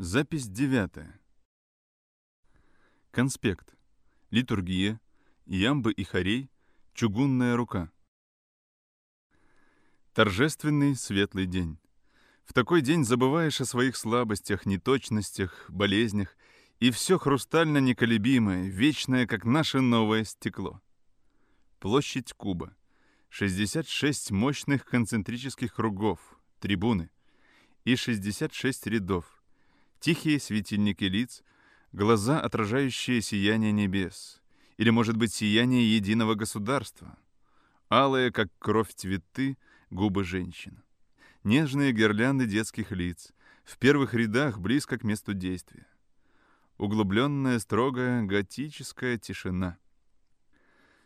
Запись девятая. Конспект. Литургия. Ямбы и хорей. Чугунная рука. Торжественный светлый день. В такой день забываешь о своих слабостях, неточностях, болезнях, и все хрустально неколебимое, вечное, как наше новое стекло. Площадь Куба. 66 мощных концентрических кругов, трибуны, и 66 рядов, Тихие светильники лиц, глаза, отражающие сияние небес, или, может быть, сияние единого государства, алые, как кровь цветы, губы женщин, нежные гирлянды детских лиц, в первых рядах близко к месту действия, углубленная, строгая, готическая тишина.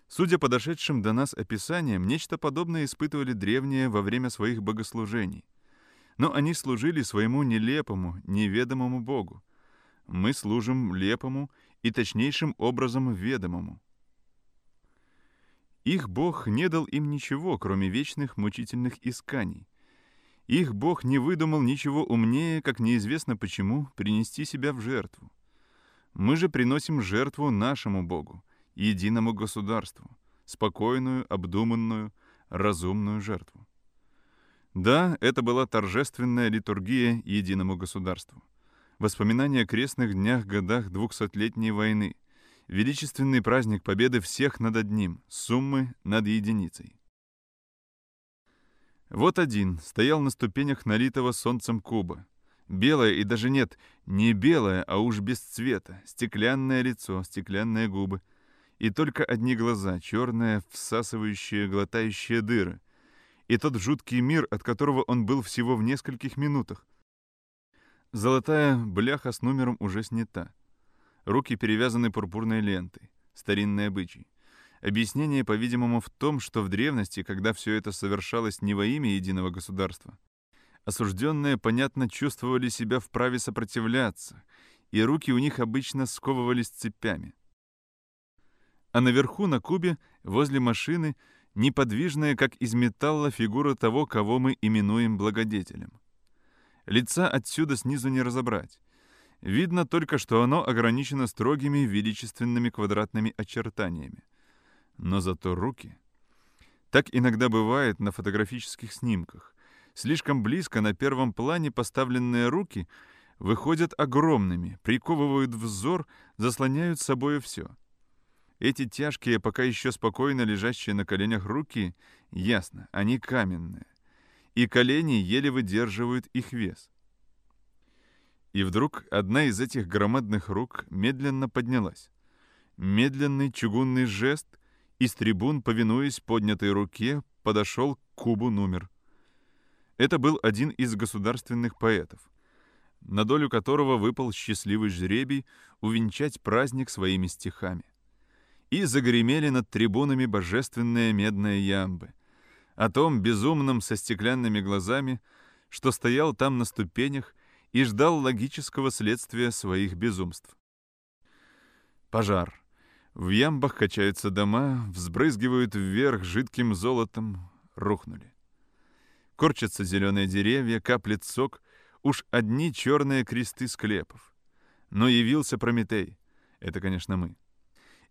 Судя по дошедшим до нас описаниям, нечто подобное испытывали древние во время своих богослужений — но они служили своему нелепому, неведомому Богу. Мы служим лепому и точнейшим образом ведомому. Их Бог не дал им ничего, кроме вечных мучительных исканий. Их Бог не выдумал ничего умнее, как неизвестно почему, принести себя в жертву. Мы же приносим жертву нашему Богу, единому государству, спокойную, обдуманную, разумную жертву. Да, это была торжественная литургия единому государству. Воспоминания о крестных днях годах двухсотлетней войны. Величественный праздник победы всех над одним, суммы над единицей. Вот один стоял на ступенях налитого солнцем куба. Белое и даже нет, не белое, а уж без цвета, стеклянное лицо, стеклянные губы. И только одни глаза, черные, всасывающие, глотающие дыры — и тот жуткий мир, от которого он был всего в нескольких минутах. Золотая бляха с номером уже снята. Руки перевязаны пурпурной лентой. Старинный обычай. Объяснение, по-видимому, в том, что в древности, когда все это совершалось не во имя единого государства, осужденные, понятно, чувствовали себя вправе сопротивляться, и руки у них обычно сковывались цепями. А наверху, на кубе, возле машины, неподвижная, как из металла, фигура того, кого мы именуем благодетелем. Лица отсюда снизу не разобрать. Видно только, что оно ограничено строгими величественными квадратными очертаниями. Но зато руки... Так иногда бывает на фотографических снимках. Слишком близко на первом плане поставленные руки выходят огромными, приковывают взор, заслоняют собой все — эти тяжкие, пока еще спокойно лежащие на коленях руки, ясно, они каменные. И колени еле выдерживают их вес. И вдруг одна из этих громадных рук медленно поднялась. Медленный чугунный жест, и с трибун, повинуясь поднятой руке, подошел к кубу номер. Это был один из государственных поэтов, на долю которого выпал счастливый жребий увенчать праздник своими стихами и загремели над трибунами божественные медные ямбы. О том безумном со стеклянными глазами, что стоял там на ступенях и ждал логического следствия своих безумств. Пожар. В ямбах качаются дома, взбрызгивают вверх жидким золотом, рухнули. Корчатся зеленые деревья, каплет сок, уж одни черные кресты склепов. Но явился Прометей. Это, конечно, мы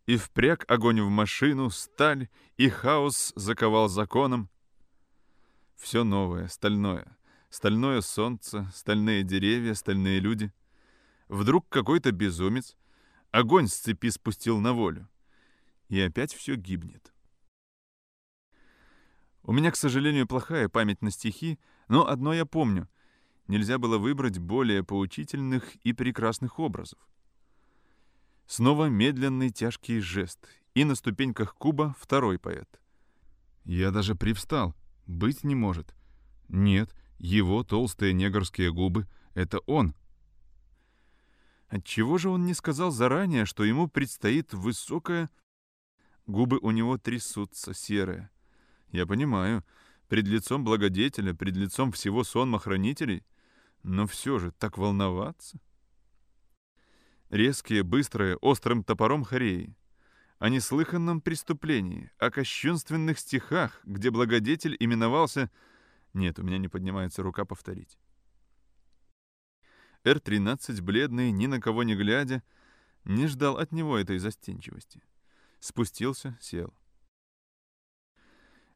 и впряг огонь в машину, сталь, и хаос заковал законом. Все новое, стальное. Стальное солнце, стальные деревья, стальные люди. Вдруг какой-то безумец огонь с цепи спустил на волю. И опять все гибнет. У меня, к сожалению, плохая память на стихи, но одно я помню. Нельзя было выбрать более поучительных и прекрасных образов. Снова медленный тяжкий жест, и на ступеньках куба второй поэт. Я даже привстал. Быть не может. Нет, его толстые негрские губы — это он. Отчего же он не сказал заранее, что ему предстоит высокая... Губы у него трясутся, серые. Я понимаю, пред лицом благодетеля, пред лицом всего сонма хранителей, но все же так волноваться — Резкие, быстрые, острым топором хореи. О неслыханном преступлении, о кощунственных стихах, где благодетель именовался... Нет, у меня не поднимается рука повторить. Р-13, бледный, ни на кого не глядя, не ждал от него этой застенчивости. Спустился, сел.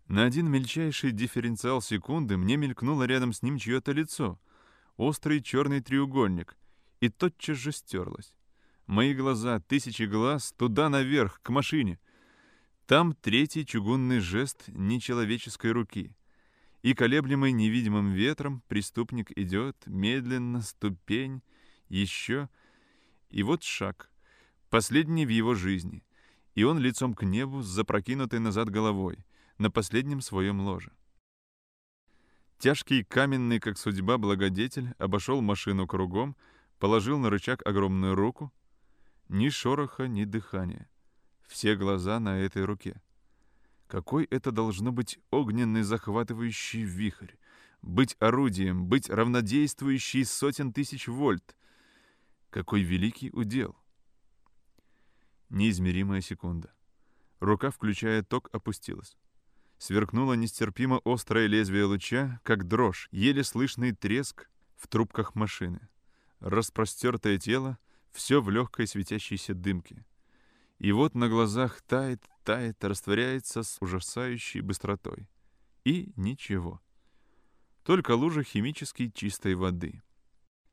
На один мельчайший дифференциал секунды мне мелькнуло рядом с ним чье-то лицо, острый черный треугольник, и тотчас же стерлось. Мои глаза, тысячи глаз, туда наверх, к машине. Там третий чугунный жест нечеловеческой руки. И колеблемый невидимым ветром преступник идет, медленно, ступень, еще. И вот шаг, последний в его жизни. И он лицом к небу с запрокинутой назад головой, на последнем своем ложе. Тяжкий каменный, как судьба, благодетель обошел машину кругом, положил на рычаг огромную руку. Ни шороха, ни дыхания. Все глаза на этой руке. Какой это должно быть огненный захватывающий вихрь, быть орудием, быть равнодействующий сотен тысяч вольт. Какой великий удел. Неизмеримая секунда. Рука, включая ток, опустилась. Сверкнуло нестерпимо острое лезвие луча, как дрожь, еле слышный треск в трубках машины. Распростертое тело, все в легкой светящейся дымке. И вот на глазах тает, тает, растворяется с ужасающей быстротой. И ничего. Только лужа химически чистой воды.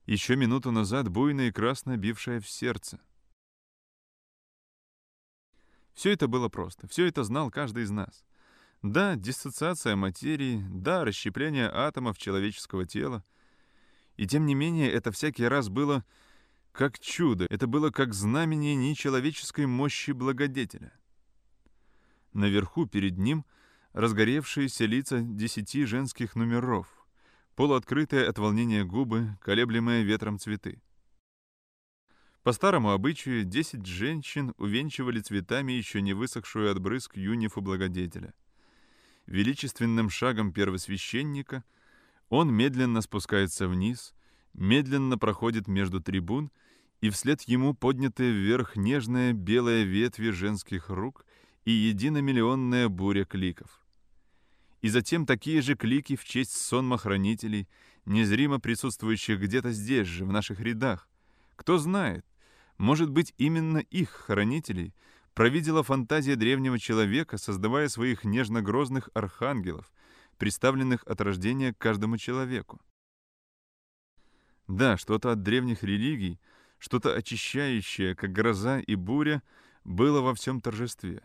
Еще минуту назад буйно и красно бившая в сердце. Все это было просто. Все это знал каждый из нас. Да, диссоциация материи, да, расщепление атомов человеческого тела. И тем не менее, это всякий раз было как чудо, это было как знамение нечеловеческой мощи благодетеля. Наверху перед ним разгоревшиеся лица десяти женских номеров, полуоткрытые от волнения губы, колеблемые ветром цветы. По старому обычаю, десять женщин увенчивали цветами еще не высохшую от брызг юнифу благодетеля. Величественным шагом первосвященника он медленно спускается вниз, медленно проходит между трибун и вслед ему поднятая вверх нежная белая ветви женских рук и единомиллионная буря кликов. И затем такие же клики в честь сонма хранителей, незримо присутствующих где-то здесь же, в наших рядах. Кто знает, может быть, именно их, хранителей, провидела фантазия древнего человека, создавая своих нежно-грозных архангелов, представленных от рождения каждому человеку. Да, что-то от древних религий — что-то очищающее, как гроза и буря, было во всем торжестве.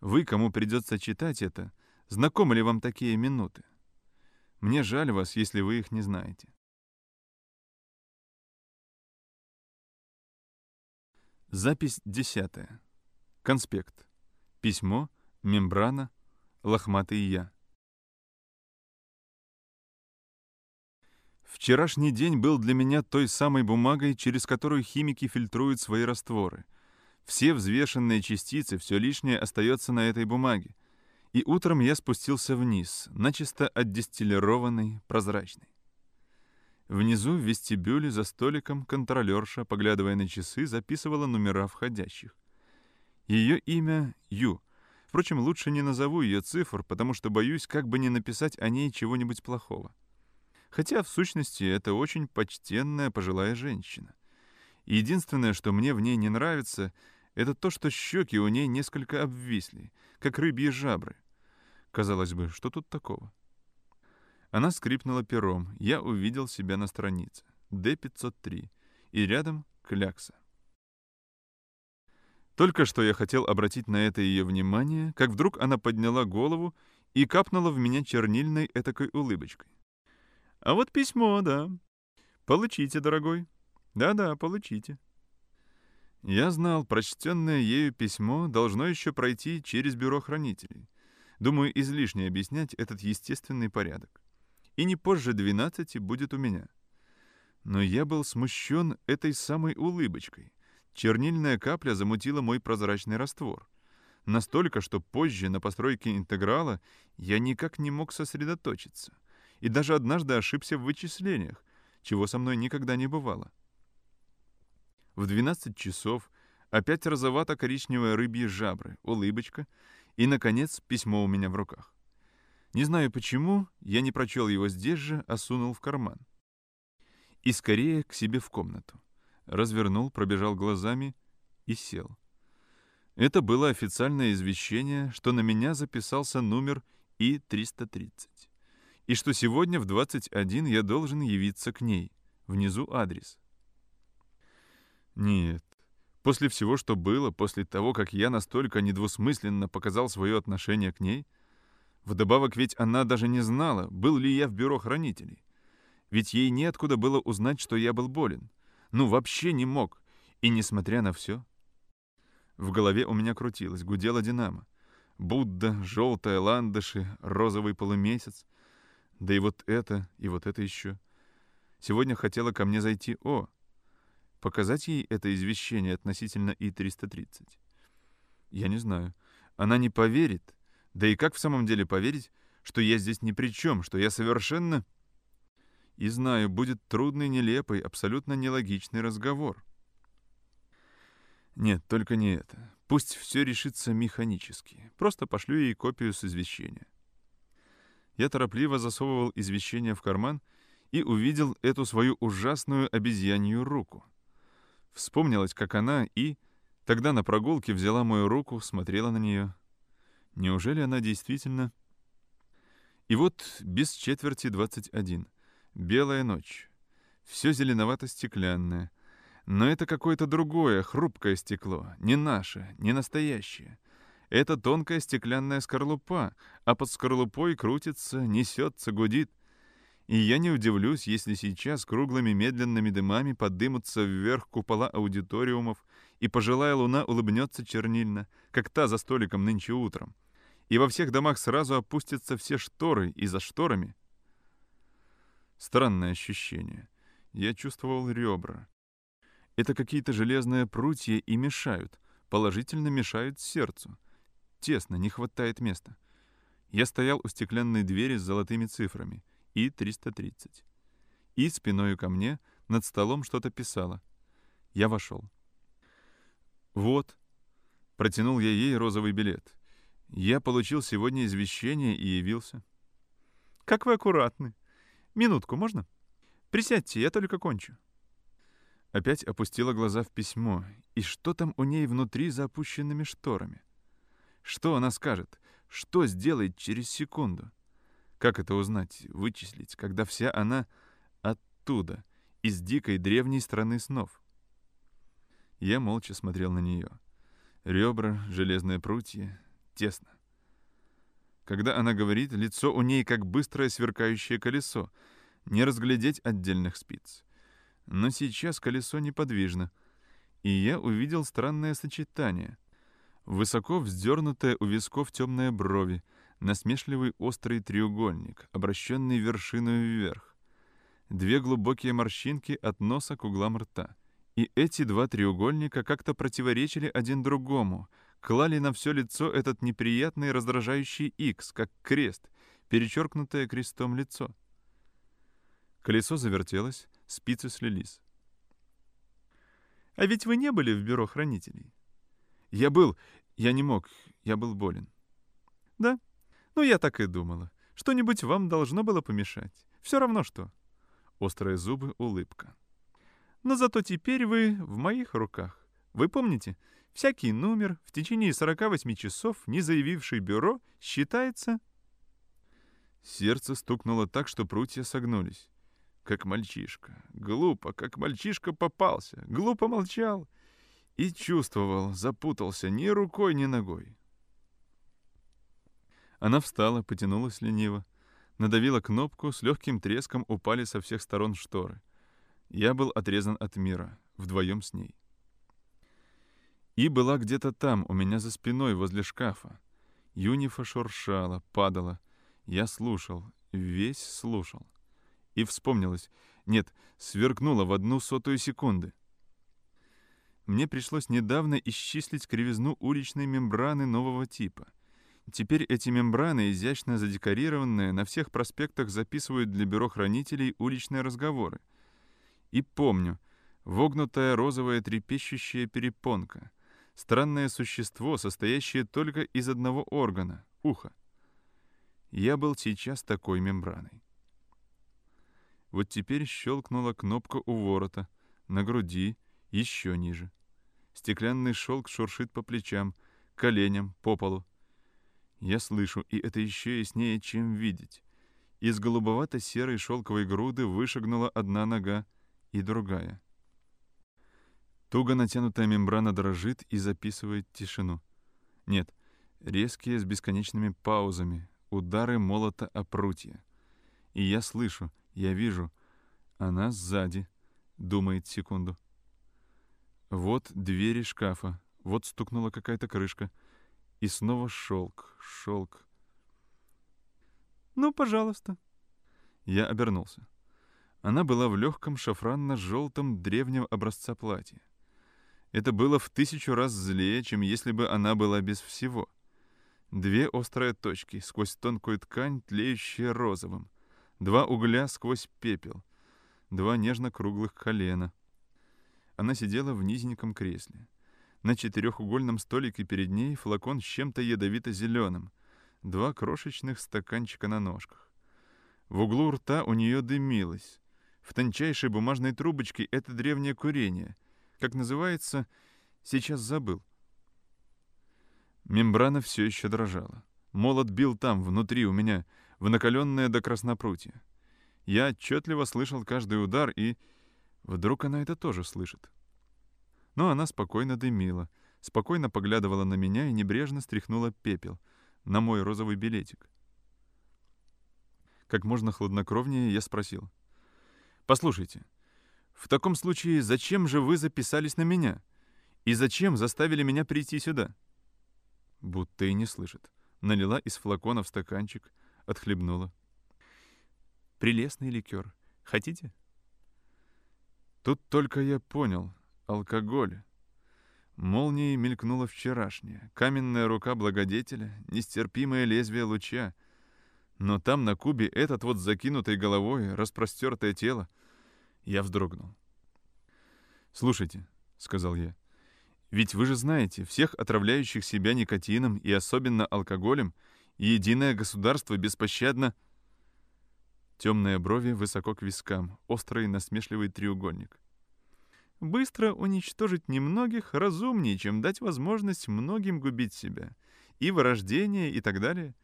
Вы, кому придется читать это, знакомы ли вам такие минуты? Мне жаль вас, если вы их не знаете. Запись десятая. Конспект. Письмо, мембрана, лохматый я. Вчерашний день был для меня той самой бумагой, через которую химики фильтруют свои растворы. Все взвешенные частицы, все лишнее остается на этой бумаге. И утром я спустился вниз, начисто отдистиллированный, прозрачный. Внизу в вестибюле за столиком контролерша, поглядывая на часы, записывала номера входящих. Ее имя Ю. Впрочем, лучше не назову ее цифр, потому что боюсь, как бы не написать о ней чего-нибудь плохого хотя в сущности это очень почтенная пожилая женщина. единственное, что мне в ней не нравится, это то, что щеки у ней несколько обвисли, как рыбьи жабры. Казалось бы, что тут такого? Она скрипнула пером, я увидел себя на странице. Д-503. И рядом клякса. Только что я хотел обратить на это ее внимание, как вдруг она подняла голову и капнула в меня чернильной этакой улыбочкой. А вот письмо, да. Получите, дорогой. Да-да, получите. Я знал, прочтенное ею письмо должно еще пройти через бюро хранителей. Думаю, излишне объяснять этот естественный порядок. И не позже 12 будет у меня. Но я был смущен этой самой улыбочкой. Чернильная капля замутила мой прозрачный раствор. Настолько, что позже, на постройке интеграла, я никак не мог сосредоточиться — и даже однажды ошибся в вычислениях, чего со мной никогда не бывало. В 12 часов опять розовато-коричневые рыбьи жабры, улыбочка и, наконец, письмо у меня в руках. Не знаю почему, я не прочел его здесь же, а сунул в карман. и скорее к себе в комнату. Развернул, пробежал глазами и сел. Это было официальное извещение, что на меня записался номер И-330, и что сегодня в 21 я должен явиться к ней. Внизу адрес. Нет, после всего, что было, после того, как я настолько недвусмысленно показал свое отношение к ней, вдобавок ведь она даже не знала, был ли я в бюро хранителей. Ведь ей неоткуда было узнать, что я был болен. Ну, вообще не мог. И несмотря на все, в голове у меня крутилось, гудела динамо. Будда, желтая ландыши, розовый полумесяц. Да и вот это, и вот это еще. Сегодня хотела ко мне зайти О. Показать ей это извещение относительно И-330. Я не знаю. Она не поверит. Да и как в самом деле поверить, что я здесь ни при чем, что я совершенно... И знаю, будет трудный, нелепый, абсолютно нелогичный разговор. Нет, только не это. Пусть все решится механически. Просто пошлю ей копию с извещения. Я торопливо засовывал извещение в карман и увидел эту свою ужасную обезьянью руку. Вспомнилось, как она и... Тогда на прогулке взяла мою руку, смотрела на нее. Неужели она действительно... И вот без четверти 21. Белая ночь. Все зеленовато-стеклянное. Но это какое-то другое, хрупкое стекло, не наше, не настоящее. Это тонкая стеклянная скорлупа, а под скорлупой крутится, несется, гудит. И я не удивлюсь, если сейчас круглыми медленными дымами подымутся вверх купола аудиториумов, и пожилая луна улыбнется чернильно, как та за столиком нынче утром. И во всех домах сразу опустятся все шторы, и за шторами... Странное ощущение. Я чувствовал ребра. Это какие-то железные прутья и мешают, положительно мешают сердцу. Тесно, не хватает места. Я стоял у стеклянной двери с золотыми цифрами и 330. И спиною ко мне над столом что-то писала. Я вошел. «Вот», — протянул я ей розовый билет. «Я получил сегодня извещение и явился». «Как вы аккуратны. Минутку, можно? Присядьте, я только кончу». Опять опустила глаза в письмо. И что там у ней внутри за опущенными шторами? Что она скажет? Что сделает через секунду? Как это узнать, вычислить, когда вся она оттуда, из дикой древней страны снов? Я молча смотрел на нее. Ребра, железные прутья, тесно. Когда она говорит, лицо у ней как быстрое сверкающее колесо, не разглядеть отдельных спиц. Но сейчас колесо неподвижно, и я увидел странное сочетание. Высоко вздернутая у висков темная брови, насмешливый острый треугольник, обращенный вершиной вверх. Две глубокие морщинки от носа к углам рта. И эти два треугольника как-то противоречили один другому, клали на все лицо этот неприятный раздражающий X, как крест, перечеркнутое крестом лицо. Колесо завертелось, спицы слились. «А ведь вы не были в бюро хранителей?» «Я был. Я не мог. Я был болен». «Да? Ну, я так и думала. Что-нибудь вам должно было помешать. Все равно что». Острые зубы, улыбка. «Но зато теперь вы в моих руках. Вы помните, всякий номер в течение 48 часов, не заявивший бюро, считается...» Сердце стукнуло так, что прутья согнулись как мальчишка. Глупо, как мальчишка попался. Глупо молчал. И чувствовал, запутался ни рукой, ни ногой. Она встала, потянулась лениво. Надавила кнопку, с легким треском упали со всех сторон шторы. Я был отрезан от мира, вдвоем с ней. И была где-то там, у меня за спиной, возле шкафа. Юнифа шуршала, падала. Я слушал, весь слушал. И вспомнилось. Нет, сверкнуло в одну сотую секунды. Мне пришлось недавно исчислить кривизну уличной мембраны нового типа. Теперь эти мембраны, изящно задекорированные, на всех проспектах записывают для бюро хранителей уличные разговоры. И помню, вогнутая розовая трепещущая перепонка. Странное существо, состоящее только из одного органа — уха. Я был сейчас такой мембраной. Вот теперь щелкнула кнопка у ворота, на груди, еще ниже. Стеклянный шелк шуршит по плечам, коленям, по полу. Я слышу, и это еще яснее, чем видеть. Из голубовато-серой шелковой груды вышагнула одна нога и другая. Туго натянутая мембрана дрожит и записывает тишину. Нет, резкие с бесконечными паузами, удары молота о прутья. И я слышу, я вижу, она сзади, думает секунду. Вот двери шкафа, вот стукнула какая-то крышка. И снова шелк, шелк. «Ну, пожалуйста». Я обернулся. Она была в легком шафранно-желтом древнего образца платья. Это было в тысячу раз злее, чем если бы она была без всего. Две острые точки сквозь тонкую ткань, тлеющие розовым. Два угля сквозь пепел. Два нежно-круглых колена. Она сидела в низеньком кресле. На четырехугольном столике перед ней флакон с чем-то ядовито-зеленым. Два крошечных стаканчика на ножках. В углу рта у нее дымилось. В тончайшей бумажной трубочке это древнее курение. Как называется, сейчас забыл. Мембрана все еще дрожала. Молот бил там, внутри у меня, в накаленное до краснопрутья. Я отчетливо слышал каждый удар, и вдруг она это тоже слышит. Но она спокойно дымила, спокойно поглядывала на меня и небрежно стряхнула пепел на мой розовый билетик. Как можно хладнокровнее я спросил. «Послушайте, в таком случае зачем же вы записались на меня? И зачем заставили меня прийти сюда?» Будто и не слышит. Налила из флакона в стаканчик, отхлебнула. «Прелестный ликер. Хотите?» Тут только я понял, Алкоголь. Молнией мелькнула вчерашняя. Каменная рука благодетеля, нестерпимое лезвие луча. Но там, на кубе, этот вот закинутой головой, распростертое тело. Я вздрогнул. «Слушайте», — сказал я, — «ведь вы же знаете, всех отравляющих себя никотином и особенно алкоголем, единое государство беспощадно...» Темные брови высоко к вискам, острый насмешливый треугольник — Быстро уничтожить немногих разумнее, чем дать возможность многим губить себя. И вырождение, и так далее.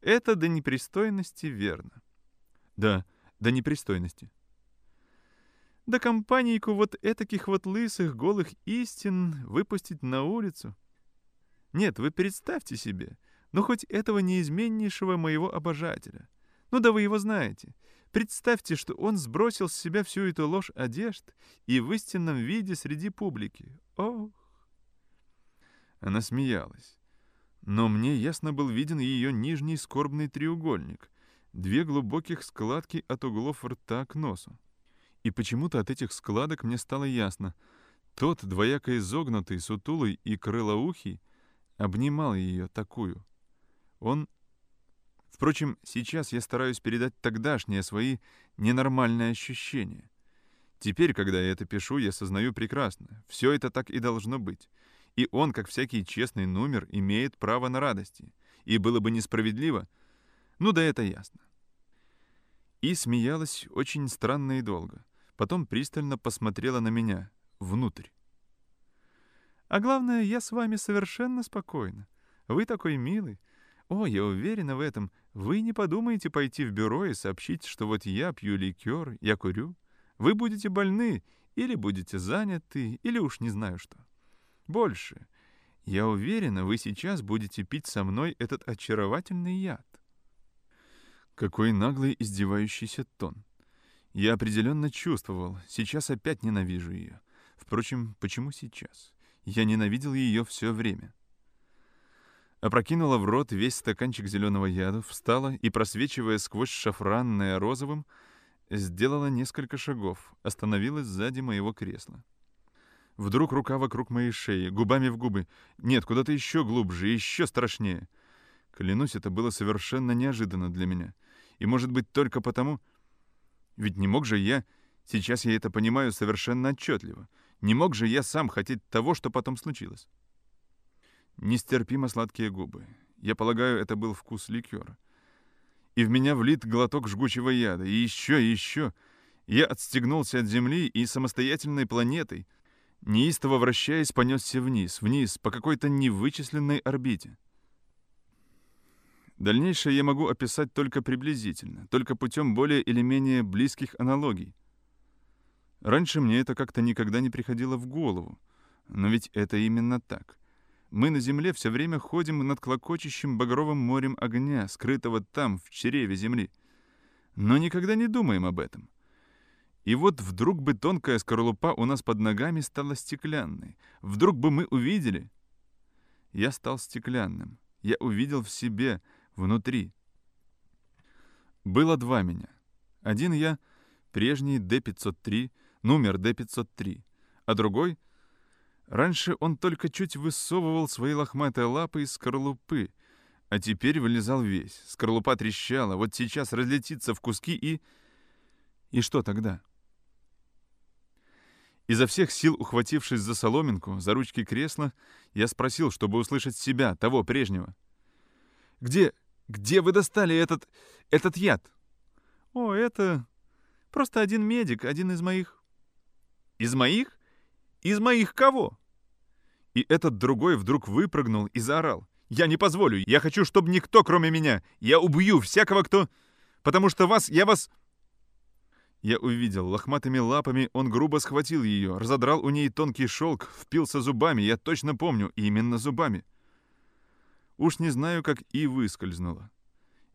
Это до непристойности верно. Да, до непристойности. Да компанийку вот этаких вот лысых голых истин выпустить на улицу. Нет, вы представьте себе, ну хоть этого неизменнейшего моего обожателя. Ну да вы его знаете. Представьте, что он сбросил с себя всю эту ложь одежд и в истинном виде среди публики. Ох! Она смеялась. Но мне ясно был виден ее нижний скорбный треугольник, две глубоких складки от углов рта к носу. И почему-то от этих складок мне стало ясно. Тот, двояко изогнутый, сутулый и крылоухий, обнимал ее такую. Он Впрочем, сейчас я стараюсь передать тогдашние свои ненормальные ощущения. Теперь, когда я это пишу, я сознаю прекрасно. Все это так и должно быть. И он, как всякий честный номер, имеет право на радости. И было бы несправедливо. Ну да это ясно. И смеялась очень странно и долго. Потом пристально посмотрела на меня, внутрь. А главное, я с вами совершенно спокойна. Вы такой милый. О, я уверена в этом. Вы не подумаете пойти в бюро и сообщить, что вот я пью ликер, я курю. Вы будете больны, или будете заняты, или уж не знаю что. Больше. Я уверена, вы сейчас будете пить со мной этот очаровательный яд. Какой наглый издевающийся тон. Я определенно чувствовал, сейчас опять ненавижу ее. Впрочем, почему сейчас? Я ненавидел ее все время. Опрокинула в рот весь стаканчик зеленого яда, встала и, просвечивая сквозь шафранное розовым, сделала несколько шагов, остановилась сзади моего кресла. Вдруг рука вокруг моей шеи, губами в губы. Нет, куда-то еще глубже, еще страшнее. Клянусь, это было совершенно неожиданно для меня. И, может быть, только потому... Ведь не мог же я... Сейчас я это понимаю совершенно отчетливо. Не мог же я сам хотеть того, что потом случилось. Нестерпимо сладкие губы. Я полагаю, это был вкус ликера. И в меня влит глоток жгучего яда. И еще, и еще. Я отстегнулся от Земли и самостоятельной планетой, неистово вращаясь, понесся вниз, вниз, по какой-то невычисленной орбите. Дальнейшее я могу описать только приблизительно, только путем более или менее близких аналогий. Раньше мне это как-то никогда не приходило в голову, но ведь это именно так. Мы на Земле все время ходим над клокочущим багровым морем огня, скрытого там, в чреве Земли. Но никогда не думаем об этом. И вот вдруг бы тонкая скорлупа у нас под ногами стала стеклянной. Вдруг бы мы увидели... Я стал стеклянным. Я увидел в себе, внутри. Было два меня. Один я, прежний Д-503, номер Д-503, а другой — Раньше он только чуть высовывал свои лохматые лапы из скорлупы, а теперь вылезал весь. Скорлупа трещала, вот сейчас разлетится в куски и... И что тогда? Изо всех сил ухватившись за соломинку, за ручки кресла, я спросил, чтобы услышать себя, того прежнего. «Где... где вы достали этот... этот яд?» «О, это... просто один медик, один из моих». «Из моих? Из моих кого?» И этот другой вдруг выпрыгнул и заорал. «Я не позволю! Я хочу, чтобы никто, кроме меня! Я убью всякого, кто... Потому что вас... Я вас...» Я увидел, лохматыми лапами он грубо схватил ее, разодрал у ней тонкий шелк, впился зубами, я точно помню, именно зубами. Уж не знаю, как и выскользнула.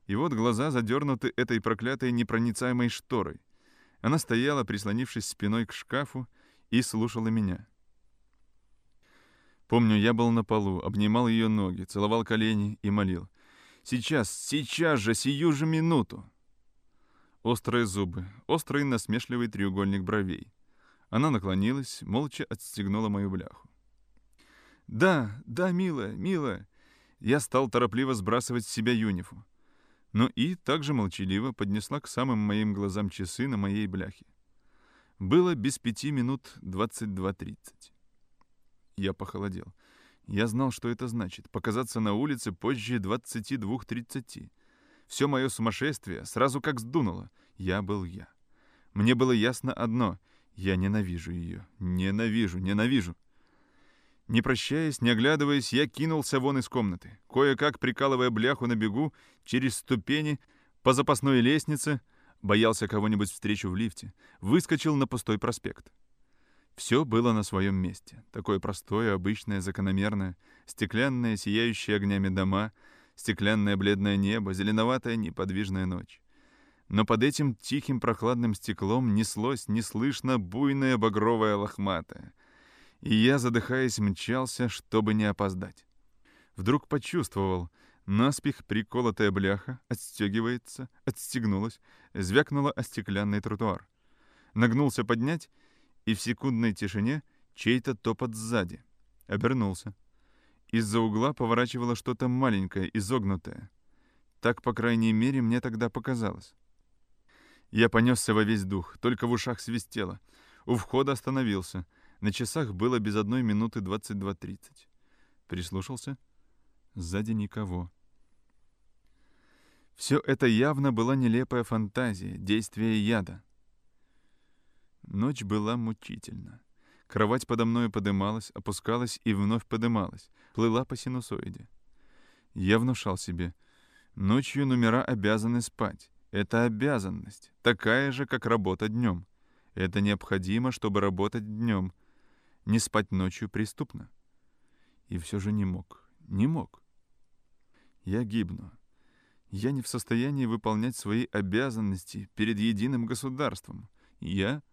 И вот глаза задернуты этой проклятой непроницаемой шторой. Она стояла, прислонившись спиной к шкафу, и слушала меня. Помню, я был на полу, обнимал ее ноги, целовал колени и молил. «Сейчас, сейчас же, сию же минуту!» Острые зубы, острый насмешливый треугольник бровей. Она наклонилась, молча отстегнула мою бляху. «Да, да, милая, милая!» Я стал торопливо сбрасывать с себя юнифу. Но и также молчаливо поднесла к самым моим глазам часы на моей бляхе. Было без пяти минут двадцать два тридцать. Я похолодел. Я знал, что это значит — показаться на улице позже 22.30. Все мое сумасшествие сразу как сдунуло. Я был я. Мне было ясно одно — я ненавижу ее. Ненавижу, ненавижу. Не прощаясь, не оглядываясь, я кинулся вон из комнаты, кое-как прикалывая бляху на бегу через ступени по запасной лестнице, боялся кого-нибудь встречу в лифте, выскочил на пустой проспект. Все было на своем месте. Такое простое, обычное, закономерное. Стеклянное, сияющее огнями дома, стеклянное бледное небо, зеленоватая неподвижная ночь. Но под этим тихим прохладным стеклом неслось неслышно буйное багровое лохматое. И я, задыхаясь, мчался, чтобы не опоздать. Вдруг почувствовал, наспех приколотая бляха отстегивается, отстегнулась, звякнула о стеклянный тротуар. Нагнулся поднять — и в секундной тишине чей-то топот сзади. Обернулся. Из-за угла поворачивало что-то маленькое, изогнутое. Так, по крайней мере, мне тогда показалось. Я понесся во весь дух, только в ушах свистело. У входа остановился. На часах было без одной минуты 22.30. Прислушался. Сзади никого. Все это явно была нелепая фантазия, действие яда. Ночь была мучительна. Кровать подо мною подымалась, опускалась и вновь подымалась, плыла по синусоиде. Я внушал себе, ночью номера обязаны спать. Это обязанность, такая же, как работа днем. Это необходимо, чтобы работать днем. Не спать ночью преступно. И все же не мог, не мог. Я гибну. Я не в состоянии выполнять свои обязанности перед единым государством. Я —